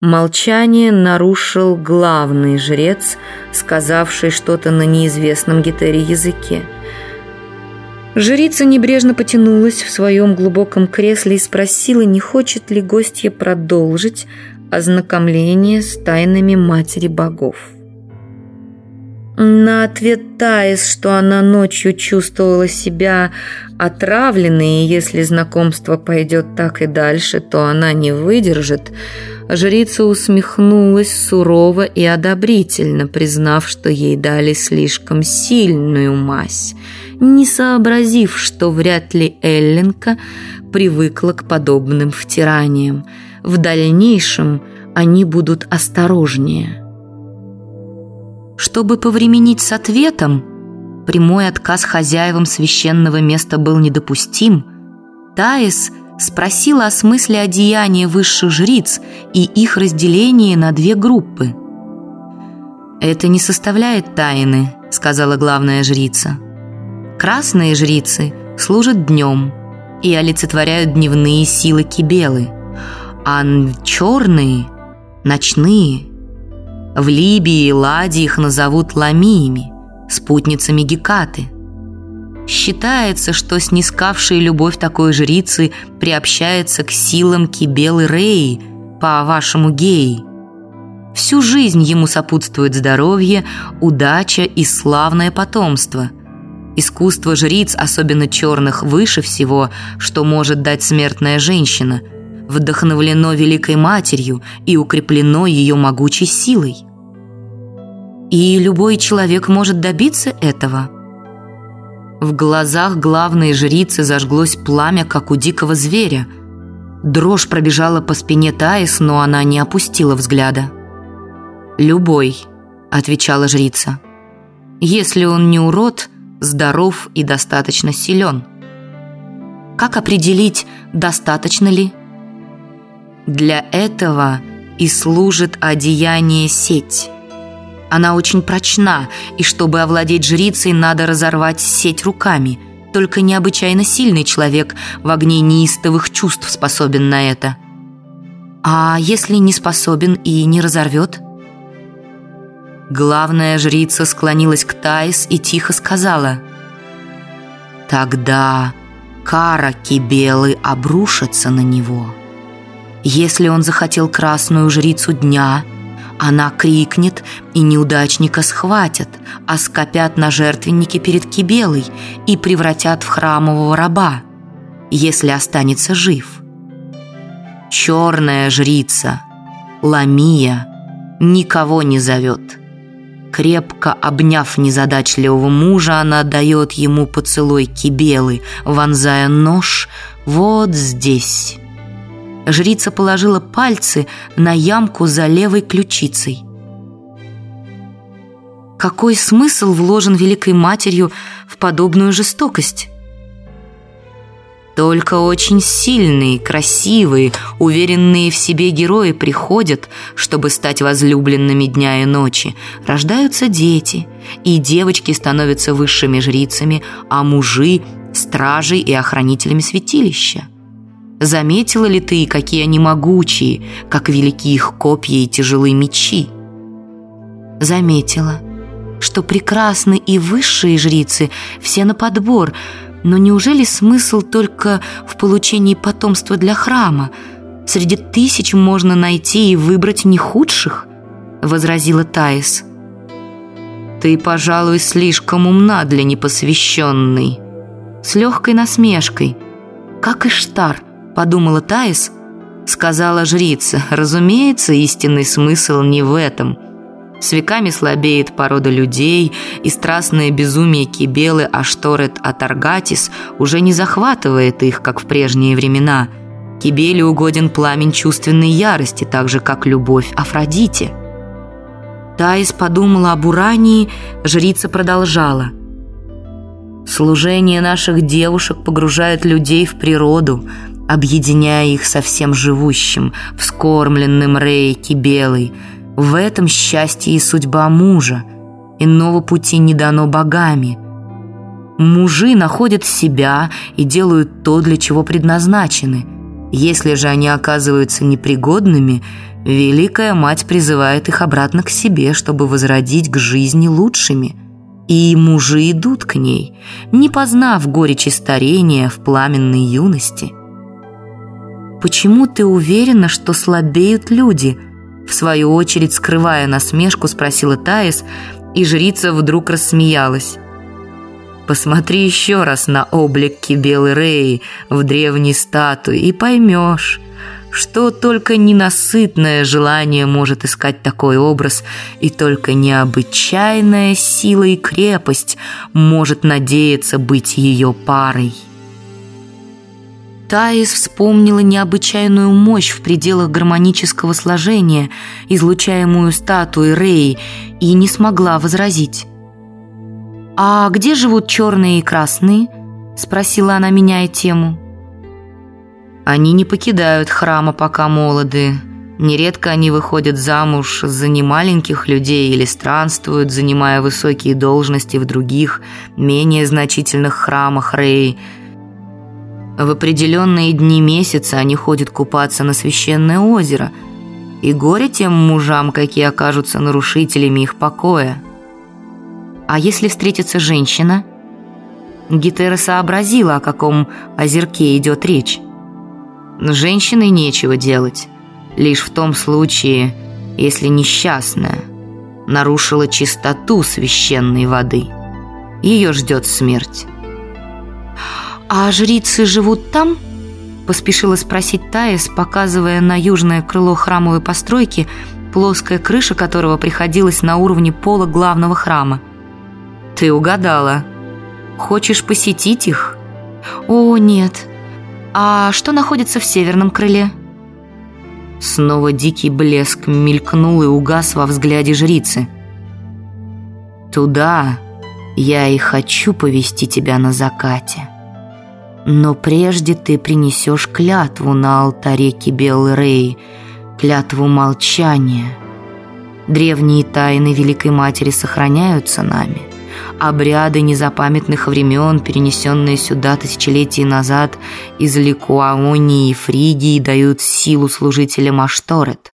Молчание нарушил главный жрец, сказавший что-то на неизвестном гетере языке. Жрица небрежно потянулась в своем глубоком кресле и спросила, не хочет ли гостья продолжить ознакомление с тайнами Матери Богов. На ответ Таис, что она ночью чувствовала себя отравленной, и если знакомство пойдет так и дальше, то она не выдержит, жрица усмехнулась сурово и одобрительно, признав, что ей дали слишком сильную мазь, не сообразив, что вряд ли Элленка привыкла к подобным втираниям. В дальнейшем они будут осторожнее. Чтобы повременить с ответом, прямой отказ хозяевам священного места был недопустим, Таис спросила о смысле одеяния высших жриц и их разделении на две группы. «Это не составляет тайны», — сказала главная жрица. «Красные жрицы служат днем и олицетворяют дневные силы Кибелы, а черные — ночные — в Либии и Ладе их назовут ламиями, спутницами Гекаты. Считается, что снискавшая любовь такой жрицы приобщается к силам Кибелы Реи, по вашему геи. Всю жизнь ему сопутствует здоровье, удача и славное потомство. Искусство жриц, особенно черных, выше всего, что может дать смертная женщина – вдохновлено Великой Матерью и укреплено ее могучей силой. И любой человек может добиться этого. В глазах главной жрицы зажглось пламя, как у дикого зверя. Дрожь пробежала по спине Таис, но она не опустила взгляда. «Любой», — отвечала жрица. «Если он не урод, здоров и достаточно силен». Как определить, достаточно ли? Для этого и служит одеяние сеть. Она очень прочна, и чтобы овладеть жрицей, надо разорвать сеть руками. Только необычайно сильный человек в огне неистовых чувств способен на это. А если не способен и не разорвет? Главная жрица склонилась к Таис и тихо сказала «Тогда кара Кибелы обрушится на него. Если он захотел красную жрицу дня – она крикнет, и неудачника схватят, а скопят на жертвеннике перед Кибелой и превратят в храмового раба, если останется жив. Черная жрица, Ламия, никого не зовет. Крепко обняв незадачливого мужа, она дает ему поцелуй Кибелы, вонзая нож вот здесь жрица положила пальцы на ямку за левой ключицей. Какой смысл вложен Великой Матерью в подобную жестокость? Только очень сильные, красивые, уверенные в себе герои приходят, чтобы стать возлюбленными дня и ночи. Рождаются дети, и девочки становятся высшими жрицами, а мужи – стражей и охранителями святилища. Заметила ли ты, какие они могучие, как велики их копья и тяжелые мечи? Заметила, что прекрасны и высшие жрицы, все на подбор, но неужели смысл только в получении потомства для храма? Среди тысяч можно найти и выбрать не худших, возразила Таис. Ты, пожалуй, слишком умна для непосвященной. С легкой насмешкой, как и Штар, подумала Таис, сказала жрица. Разумеется, истинный смысл не в этом. С веками слабеет порода людей, и страстное безумие Кибелы Ашторет Атаргатис уже не захватывает их, как в прежние времена. Кибеле угоден пламень чувственной ярости, так же, как любовь Афродите. Таис подумала об Урании, жрица продолжала. Служение наших девушек погружает людей в природу, объединяя их со всем живущим, вскормленным рейки белой. В этом счастье и судьба мужа. Иного пути не дано богами. Мужи находят себя и делают то, для чего предназначены. Если же они оказываются непригодными, Великая Мать призывает их обратно к себе, чтобы возродить к жизни лучшими. И мужи идут к ней, не познав горечи старения в пламенной юности. «Почему ты уверена, что слабеют люди?» В свою очередь, скрывая насмешку, спросила Таис, и жрица вдруг рассмеялась. Посмотри еще раз на облик Кибелы Реи в древней статуе и поймешь, что только ненасытное желание может искать такой образ, и только необычайная сила и крепость может надеяться быть ее парой. Таис вспомнила необычайную мощь в пределах гармонического сложения, излучаемую статуей Реи, и не смогла возразить. «А где живут черные и красные?» – спросила она, меняя тему. «Они не покидают храма, пока молоды. Нередко они выходят замуж за немаленьких людей или странствуют, занимая высокие должности в других, менее значительных храмах Рей. В определенные дни месяца они ходят купаться на священное озеро, и горе тем мужам, какие окажутся нарушителями их покоя». А если встретится женщина? Гетера сообразила, о каком озерке идет речь. Женщиной нечего делать. Лишь в том случае, если несчастная нарушила чистоту священной воды. Ее ждет смерть. «А жрицы живут там?» Поспешила спросить Таис, показывая на южное крыло храмовой постройки, плоская крыша которого приходилась на уровне пола главного храма. Ты угадала. Хочешь посетить их? О, нет. А что находится в северном крыле? Снова дикий блеск мелькнул и угас во взгляде жрицы. Туда я и хочу повести тебя на закате. Но прежде ты принесешь клятву на алтаре Кибелы Рей, клятву молчания. Древние тайны Великой Матери сохраняются нами – обряды незапамятных времен, перенесенные сюда тысячелетия назад из Ликуаонии и Фригии, дают силу служителям Ашторет.